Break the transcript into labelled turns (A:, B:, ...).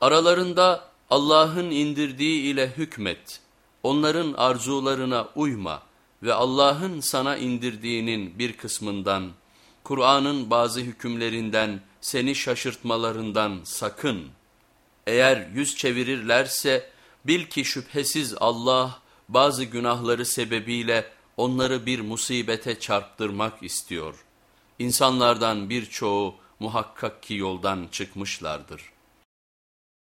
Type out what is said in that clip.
A: Aralarında Allah'ın indirdiği ile hükmet, onların arzularına uyma ve Allah'ın sana indirdiğinin bir kısmından, Kur'an'ın bazı hükümlerinden, seni şaşırtmalarından sakın. Eğer yüz çevirirlerse bil ki şüphesiz Allah bazı günahları sebebiyle onları bir musibete çarptırmak istiyor. İnsanlardan birçoğu muhakkak ki yoldan çıkmışlardır.''